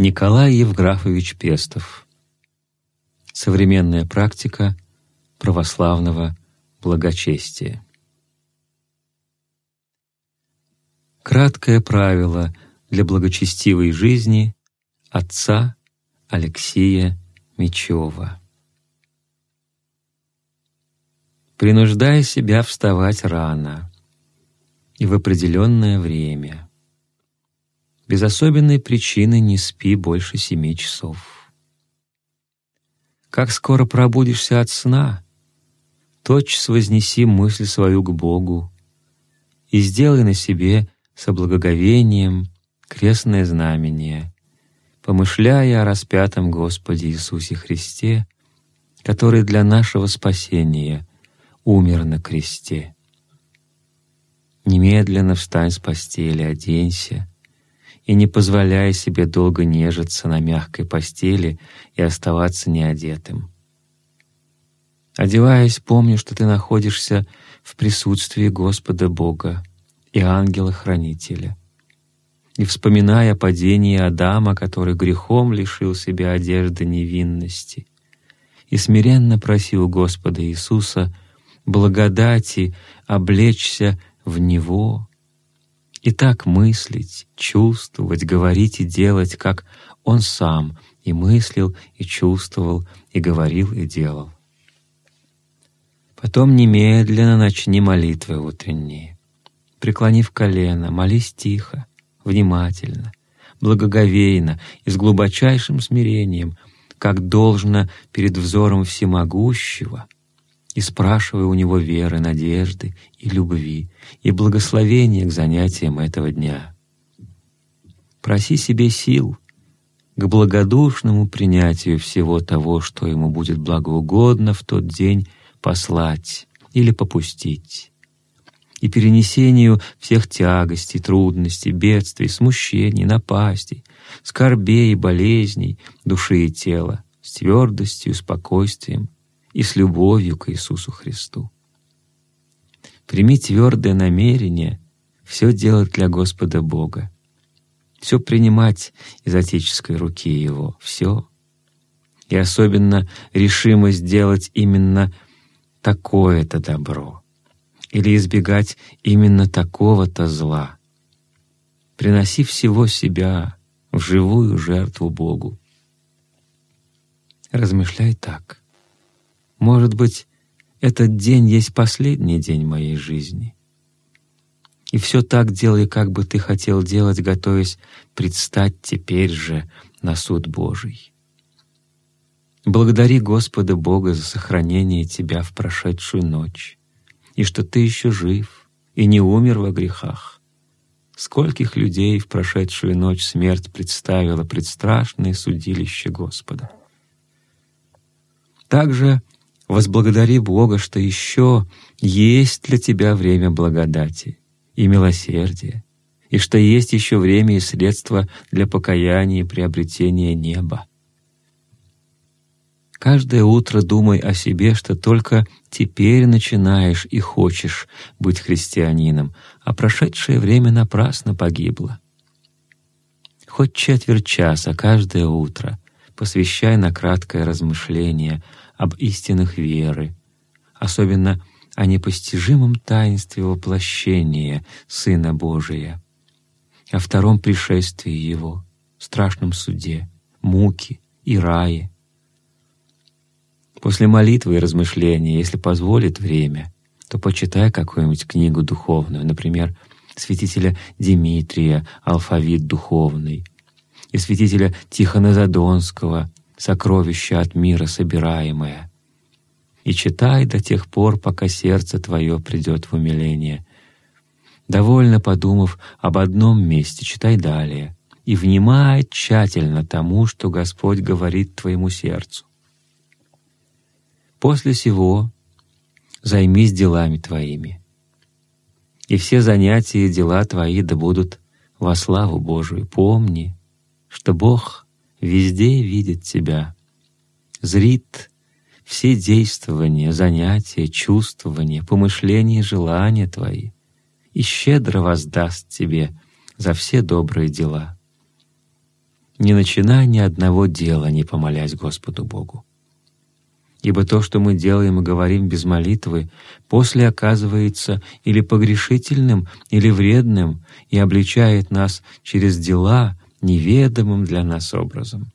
Николай Евграфович Пестов. Современная практика православного благочестия. Краткое правило для благочестивой жизни отца Алексея Мечева. Принуждая себя вставать рано и в определенное время — без особенной причины не спи больше семи часов. Как скоро пробудишься от сна, тотчас вознеси мысль свою к Богу и сделай на себе со благоговением крестное знамение, помышляя о распятом Господе Иисусе Христе, который для нашего спасения умер на кресте. Немедленно встань с постели, оденься — и не позволяй себе долго нежиться на мягкой постели и оставаться неодетым. Одеваясь, помни, что ты находишься в присутствии Господа Бога и ангела-хранителя. И вспоминая падение Адама, который грехом лишил себя одежды невинности, и смиренно просил Господа Иисуса благодати облечься в Него, и так мыслить, чувствовать, говорить и делать, как Он сам и мыслил, и чувствовал, и говорил, и делал. Потом немедленно начни молитвы утренние. Преклонив колено, молись тихо, внимательно, благоговейно и с глубочайшим смирением, как должно перед взором всемогущего — и спрашивай у Него веры, надежды и любви, и благословения к занятиям этого дня. Проси себе сил к благодушному принятию всего того, что Ему будет благоугодно в тот день послать или попустить, и перенесению всех тягостей, трудностей, бедствий, смущений, напастей, скорбей и болезней души и тела с твердостью, спокойствием и с любовью к Иисусу Христу. Прими твердое намерение все делать для Господа Бога, все принимать из отеческой руки Его, все. И особенно решимость делать именно такое-то добро или избегать именно такого-то зла. Приноси всего себя в живую жертву Богу. Размышляй так. Может быть, этот день есть последний день моей жизни. И все так делай, как бы ты хотел делать, готовясь предстать теперь же на суд Божий. Благодари Господа Бога за сохранение тебя в прошедшую ночь, и что ты еще жив и не умер во грехах. Скольких людей в прошедшую ночь смерть представила предстрашное судилище Господа. Также Возблагодари Бога, что еще есть для тебя время благодати и милосердия, и что есть еще время и средства для покаяния и приобретения неба. Каждое утро думай о себе, что только теперь начинаешь и хочешь быть христианином, а прошедшее время напрасно погибло. Хоть четверть часа каждое утро посвящай на краткое размышление — об истинах веры, особенно о непостижимом таинстве воплощения Сына Божия, о втором пришествии Его, страшном суде, муки и рае. После молитвы и размышления, если позволит время, то почитай какую-нибудь книгу духовную, например, святителя Димитрия «Алфавит духовный» и святителя Тихона Задонского сокровище от мира собираемое. И читай до тех пор, пока сердце твое придет в умиление. Довольно подумав об одном месте, читай далее и внимай тщательно тому, что Господь говорит твоему сердцу. После сего займись делами твоими, и все занятия и дела твои да будут во славу Божию. Помни, что Бог везде видит тебя, зрит все действования, занятия, чувствования, помышления и желания твои и щедро воздаст тебе за все добрые дела. не начинай ни одного дела, не помолясь Господу Богу. Ибо то, что мы делаем и говорим без молитвы, после оказывается или погрешительным, или вредным, и обличает нас через дела неведомым для нас образом.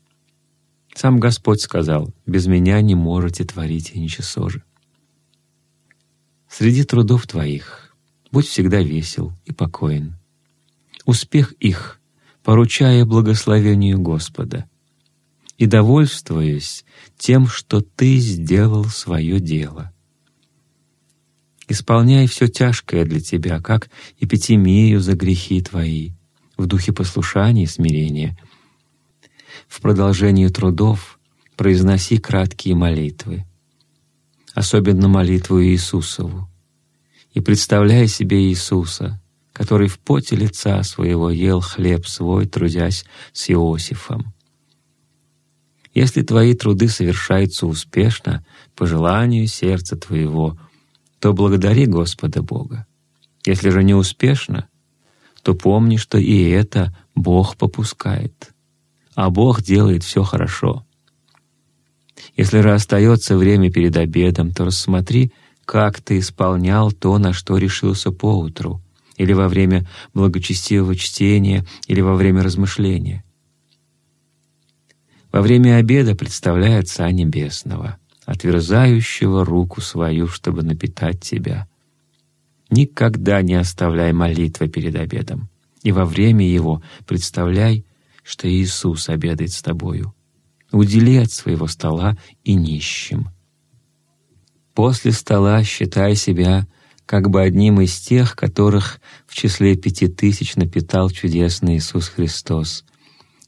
Сам Господь сказал, «Без Меня не можете творить и ничего же». Среди трудов твоих будь всегда весел и покоен. Успех их поручая благословению Господа и довольствуясь тем, что Ты сделал свое дело. Исполняй все тяжкое для Тебя, как эпитемию за грехи Твои, в духе послушания и смирения. В продолжении трудов произноси краткие молитвы, особенно молитву Иисусову, и представляй себе Иисуса, который в поте лица своего ел хлеб свой, трудясь с Иосифом. Если твои труды совершаются успешно, по желанию сердца твоего, то благодари Господа Бога. Если же не успешно, то помни, что и это Бог попускает, а Бог делает все хорошо. Если же остается время перед обедом, то рассмотри, как ты исполнял то, на что решился поутру, или во время благочестивого чтения, или во время размышления. Во время обеда представляй Отца Небесного, отверзающего руку свою, чтобы напитать тебя. Никогда не оставляй молитвы перед обедом, и во время его представляй, что Иисус обедает с тобою. Удели от своего стола и нищим. После стола считай себя как бы одним из тех, которых в числе пяти тысяч напитал чудесный Иисус Христос,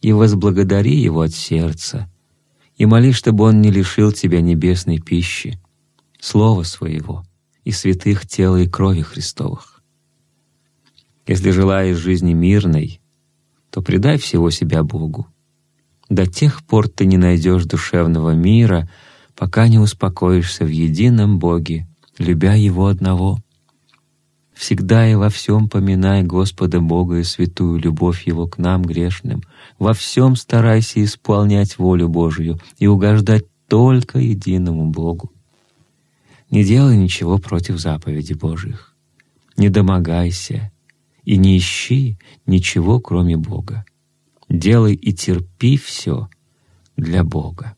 и возблагодари Его от сердца, и моли, чтобы Он не лишил тебя небесной пищи, Слова Своего и святых тела и крови Христовых. Если желаешь жизни мирной, то предай всего себя Богу. До тех пор ты не найдешь душевного мира, пока не успокоишься в едином Боге, любя Его одного — Всегда и во всем поминай Господа Бога и святую любовь Его к нам, грешным. Во всем старайся исполнять волю Божию и угождать только единому Богу. Не делай ничего против заповеди Божьих. Не домогайся и не ищи ничего, кроме Бога. Делай и терпи все для Бога.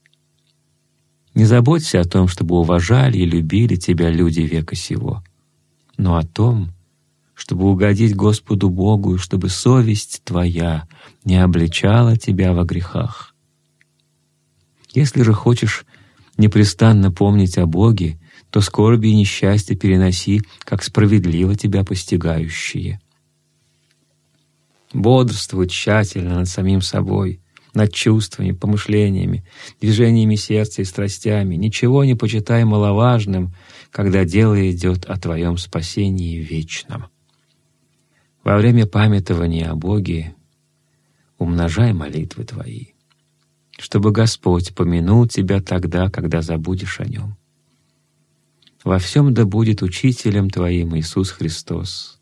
Не заботься о том, чтобы уважали и любили тебя люди века сего — но о том, чтобы угодить Господу Богу и чтобы совесть твоя не обличала тебя во грехах. Если же хочешь непрестанно помнить о Боге, то скорби и несчастье переноси, как справедливо тебя постигающие. Бодрствуй тщательно над самим собой, над чувствами, помышлениями, движениями сердца и страстями. Ничего не почитай маловажным, когда дело идет о твоем спасении вечном. Во время памятования о Боге умножай молитвы твои, чтобы Господь помянул тебя тогда, когда забудешь о Нем. Во всем да будет учителем твоим Иисус Христос,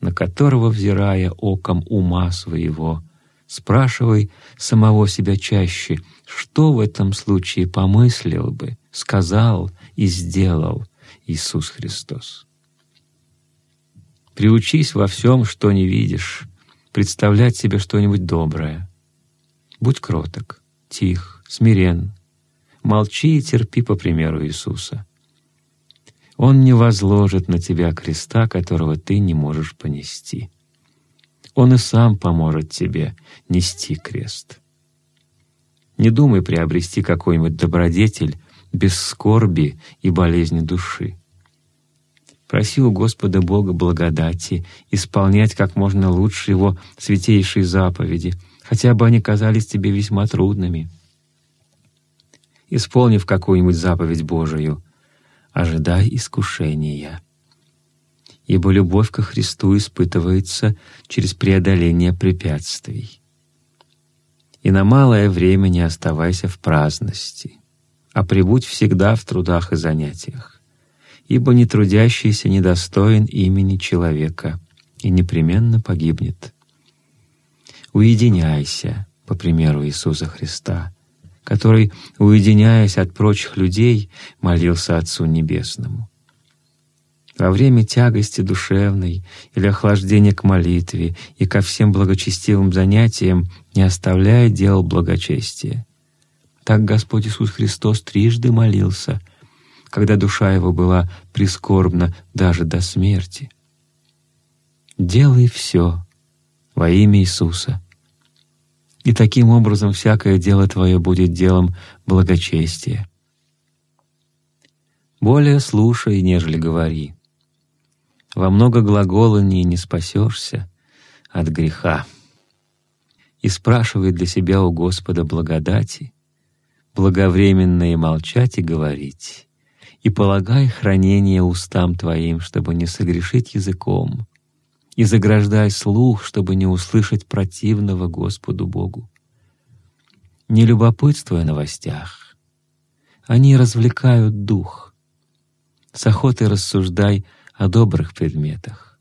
на которого, взирая оком ума своего, спрашивай самого себя чаще, что в этом случае помыслил бы, сказал и сделал Иисус Христос. Приучись во всем, что не видишь, представлять себе что-нибудь доброе. Будь кроток, тих, смирен, молчи и терпи по примеру Иисуса. Он не возложит на тебя креста, которого ты не можешь понести. Он и сам поможет тебе нести крест. Не думай приобрести какой-нибудь добродетель без скорби и болезни души. Проси у Господа Бога благодати исполнять как можно лучше Его святейшие заповеди, хотя бы они казались тебе весьма трудными. Исполнив какую-нибудь заповедь Божию, ожидай искушения ибо любовь ко Христу испытывается через преодоление препятствий. И на малое время не оставайся в праздности, а прибудь всегда в трудах и занятиях, ибо нетрудящийся недостоин имени человека и непременно погибнет. Уединяйся по примеру Иисуса Христа, который, уединяясь от прочих людей, молился Отцу Небесному. Во время тягости душевной или охлаждения к молитве и ко всем благочестивым занятиям не оставляя дел благочестия. Так Господь Иисус Христос трижды молился, когда душа Его была прискорбна даже до смерти. «Делай все во имя Иисуса, и таким образом всякое дело Твое будет делом благочестия. Более слушай, нежели говори. Во много глаголаний не спасешься от греха. И спрашивай для себя у Господа благодати, благовременно и молчать и говорить, и полагай хранение устам твоим, чтобы не согрешить языком, и заграждай слух, чтобы не услышать противного Господу Богу. Не любопытствуй о новостях. Они развлекают дух. С охотой рассуждай о добрых предметах.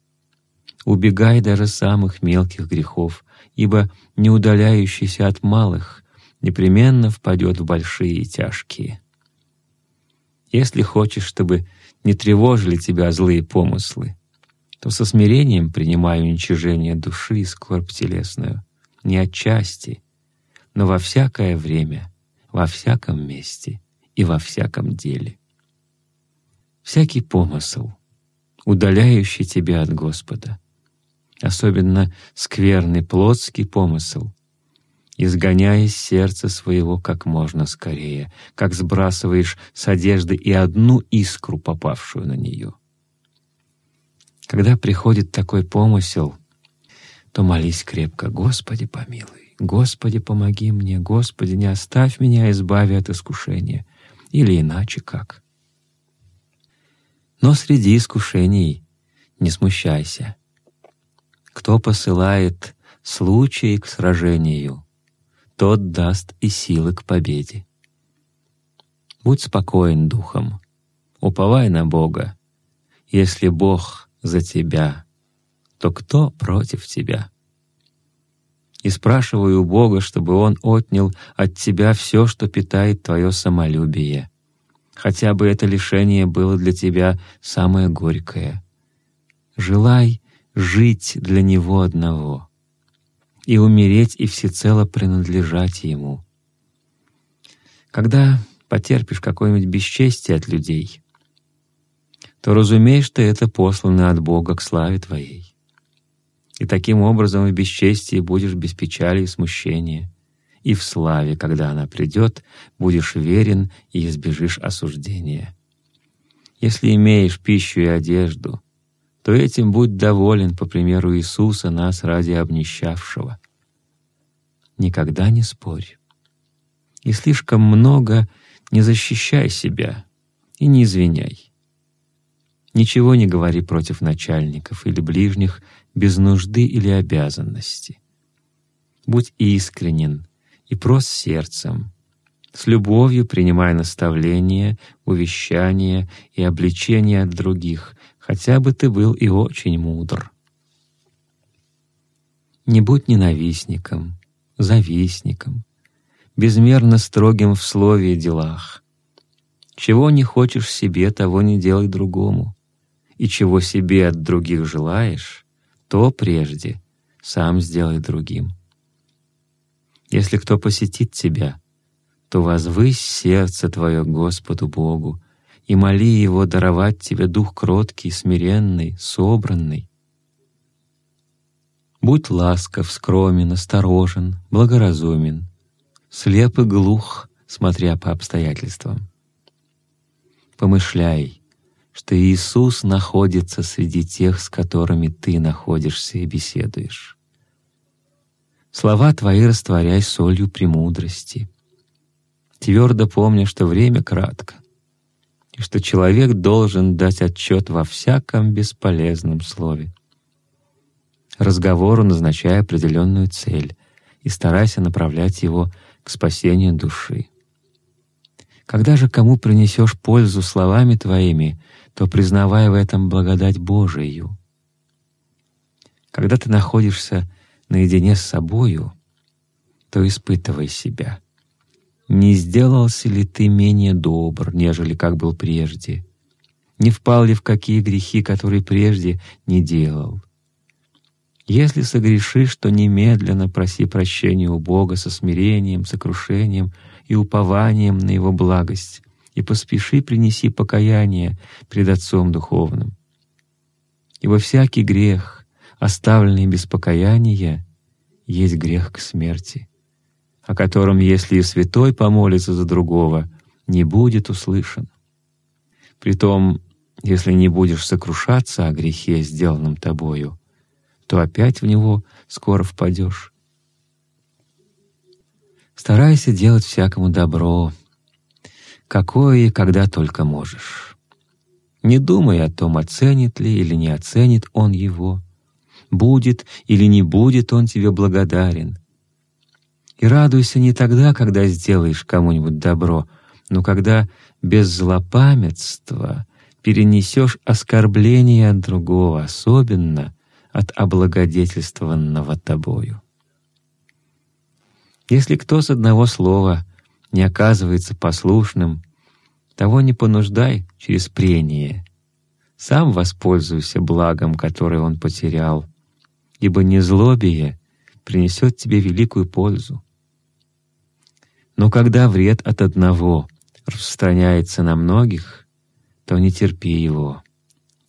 Убегай даже самых мелких грехов, ибо не удаляющийся от малых непременно впадет в большие и тяжкие. Если хочешь, чтобы не тревожили тебя злые помыслы, то со смирением принимай уничижение души и скорбь телесную, не отчасти, но во всякое время, во всяком месте и во всяком деле. Всякий помысл, удаляющий тебя от Господа, особенно скверный плотский помысл, изгоняя из сердца своего как можно скорее, как сбрасываешь с одежды и одну искру, попавшую на нее. Когда приходит такой помысел, то молись крепко, «Господи, помилуй, Господи, помоги мне, Господи, не оставь меня, избави от искушения». Или иначе как. Но среди искушений не смущайся. Кто посылает случай к сражению, тот даст и силы к победе. Будь спокоен духом, уповай на Бога. Если Бог за тебя, то кто против тебя? И спрашиваю у Бога, чтобы Он отнял от тебя все, что питает твое самолюбие. Хотя бы это лишение было для тебя самое горькое. Желай жить для Него одного — и умереть и всецело принадлежать Ему. Когда потерпишь какое-нибудь бесчестие от людей, то разумеешь ты это послано от Бога к славе Твоей. И таким образом в бесчестии будешь без печали и смущения, и в славе, когда она придет, будешь верен и избежишь осуждения. Если имеешь пищу и одежду — то этим будь доволен, по примеру Иисуса, нас ради обнищавшего. Никогда не спорь. И слишком много не защищай себя и не извиняй. Ничего не говори против начальников или ближних без нужды или обязанности. Будь искренен и прост сердцем, с любовью принимай наставления, увещания и обличения от других, хотя бы ты был и очень мудр. Не будь ненавистником, завистником, безмерно строгим в слове и делах. Чего не хочешь себе, того не делай другому, и чего себе от других желаешь, то прежде сам сделай другим. Если кто посетит тебя, то возвысь сердце твое Господу Богу, и моли Его даровать тебе дух кроткий, смиренный, собранный. Будь ласков, скромен, осторожен, благоразумен, слеп и глух, смотря по обстоятельствам. Помышляй, что Иисус находится среди тех, с которыми ты находишься и беседуешь. Слова твои растворяй солью премудрости. Твердо помни, что время кратко, и что человек должен дать отчет во всяком бесполезном слове. Разговору назначая определенную цель и старайся направлять его к спасению души. Когда же кому принесешь пользу словами твоими, то признавай в этом благодать Божию. Когда ты находишься наедине с собою, то испытывай себя. Не сделался ли ты менее добр, нежели как был прежде? Не впал ли в какие грехи, которые прежде не делал? Если согрешишь, то немедленно проси прощения у Бога со смирением, сокрушением и упованием на Его благость, и поспеши принеси покаяние пред Отцом Духовным. Ибо всякий грех, оставленный без покаяния, есть грех к смерти, о котором, если и святой помолится за другого, не будет услышан. Притом, если не будешь сокрушаться о грехе, сделанном тобою, то опять в него скоро впадешь. Старайся делать всякому добро, какое и когда только можешь. Не думай о том, оценит ли или не оценит он его, будет или не будет он тебе благодарен. И радуйся не тогда, когда сделаешь кому-нибудь добро, но когда без злопамятства перенесешь оскорбление от другого, особенно от облагодетельствованного тобою. Если кто с одного слова не оказывается послушным, того не понуждай через прение. Сам воспользуйся благом, которое он потерял, ибо незлобие принесет тебе великую пользу. Но когда вред от одного распространяется на многих, то не терпи его.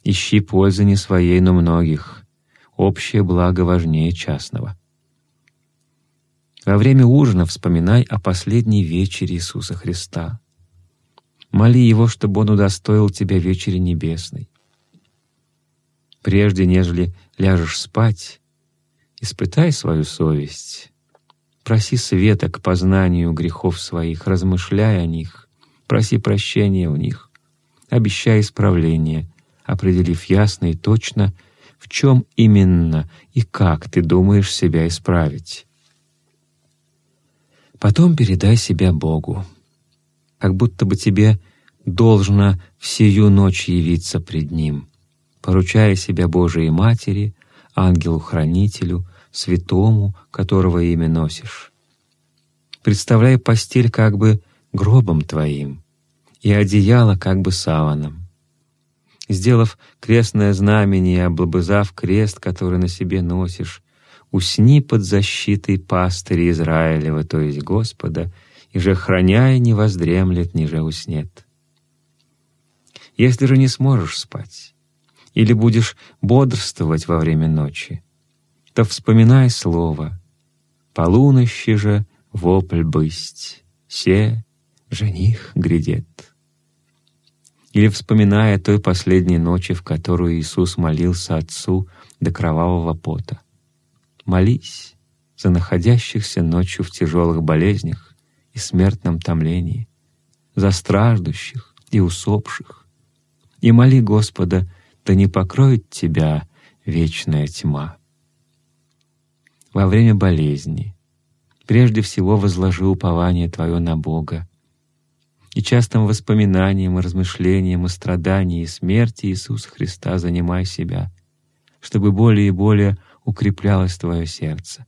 Ищи пользы не своей, но многих — общее благо важнее частного. Во время ужина вспоминай о последней вечере Иисуса Христа. Моли Его, чтобы Он удостоил тебя вечери небесной. Прежде, нежели ляжешь спать, испытай свою совесть, проси света к познанию грехов своих, размышляй о них, проси прощения у них, обещай исправление, определив ясно и точно — в чем именно и как ты думаешь себя исправить. Потом передай себя Богу, как будто бы тебе должно всю ночь явиться пред Ним, поручая себя Божией Матери, ангелу-хранителю, святому, которого имя носишь. Представляй постель как бы гробом твоим и одеяло как бы саваном. Сделав крестное знамение облобызав крест, который на себе носишь, усни под защитой пастыря Израилева, то есть Господа, и же храняя не воздремлет, ниже уснет. Если же не сможешь спать, или будешь бодрствовать во время ночи, то вспоминай слово «Полунощи же вопль бысть, се жених грядет» или вспоминая той последней ночи, в которую Иисус молился Отцу до кровавого пота. Молись за находящихся ночью в тяжелых болезнях и смертном томлении, за страждущих и усопших, и моли Господа, да не покроет тебя вечная тьма. Во время болезни прежде всего возложи упование Твое на Бога, и частым воспоминанием и размышлением о страдании и смерти Иисуса Христа занимай себя, чтобы более и более укреплялось твое сердце.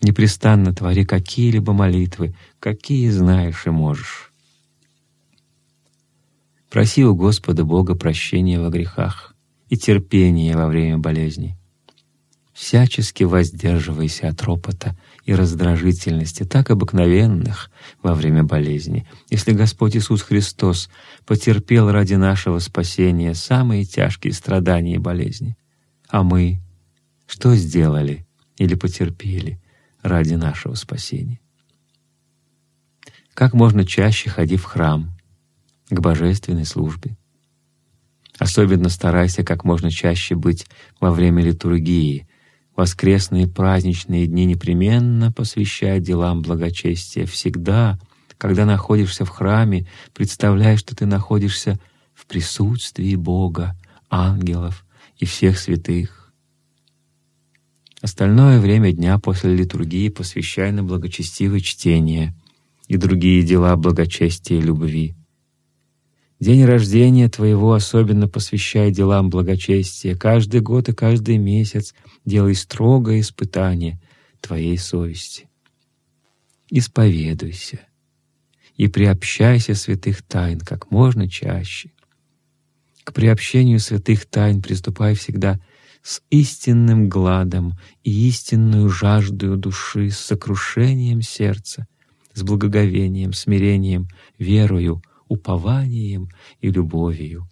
Непрестанно твори какие-либо молитвы, какие знаешь и можешь. Проси у Господа Бога прощения во грехах и терпения во время болезни. Всячески воздерживайся от ропота и раздражительности, так обыкновенных во время болезни. Если Господь Иисус Христос потерпел ради нашего спасения самые тяжкие страдания и болезни, а мы что сделали или потерпели ради нашего спасения? Как можно чаще ходи в храм, к божественной службе. Особенно старайся как можно чаще быть во время литургии, воскресные праздничные дни непременно посвящай делам благочестия. Всегда, когда находишься в храме, представляй, что ты находишься в присутствии Бога, ангелов и всех святых. Остальное время дня после литургии посвящай на благочестивое чтение и другие дела благочестия и любви. День рождения твоего особенно посвящай делам благочестия. Каждый год и каждый месяц делай строгое испытание твоей совести. исповедуйся и приобщайся святых тайн как можно чаще. К приобщению святых тайн приступай всегда с истинным гладом и истинную жаждою души, с сокрушением сердца, с благоговением, смирением, верою, упованием и любовью.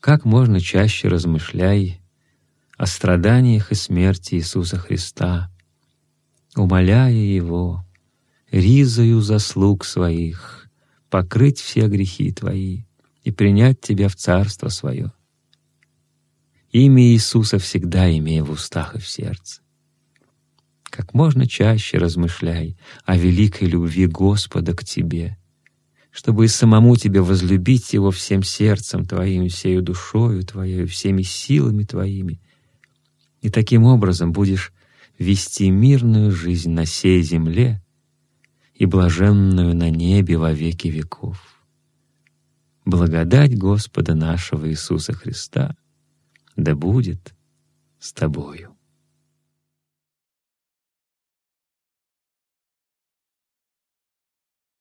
Как можно чаще размышляй о страданиях и смерти Иисуса Христа, умоляя Его, ризою заслуг своих, покрыть все грехи Твои и принять Тебя в Царство Свое. Имя Иисуса всегда имея в устах и в сердце. Как можно чаще размышляй о великой любви Господа к тебе, чтобы и самому тебе возлюбить Его всем сердцем Твоим, всею душою Твоей, всеми силами Твоими, и таким образом будешь вести мирную жизнь на сей земле и блаженную на небе во веки веков. Благодать Господа нашего Иисуса Христа — да будет с тобою.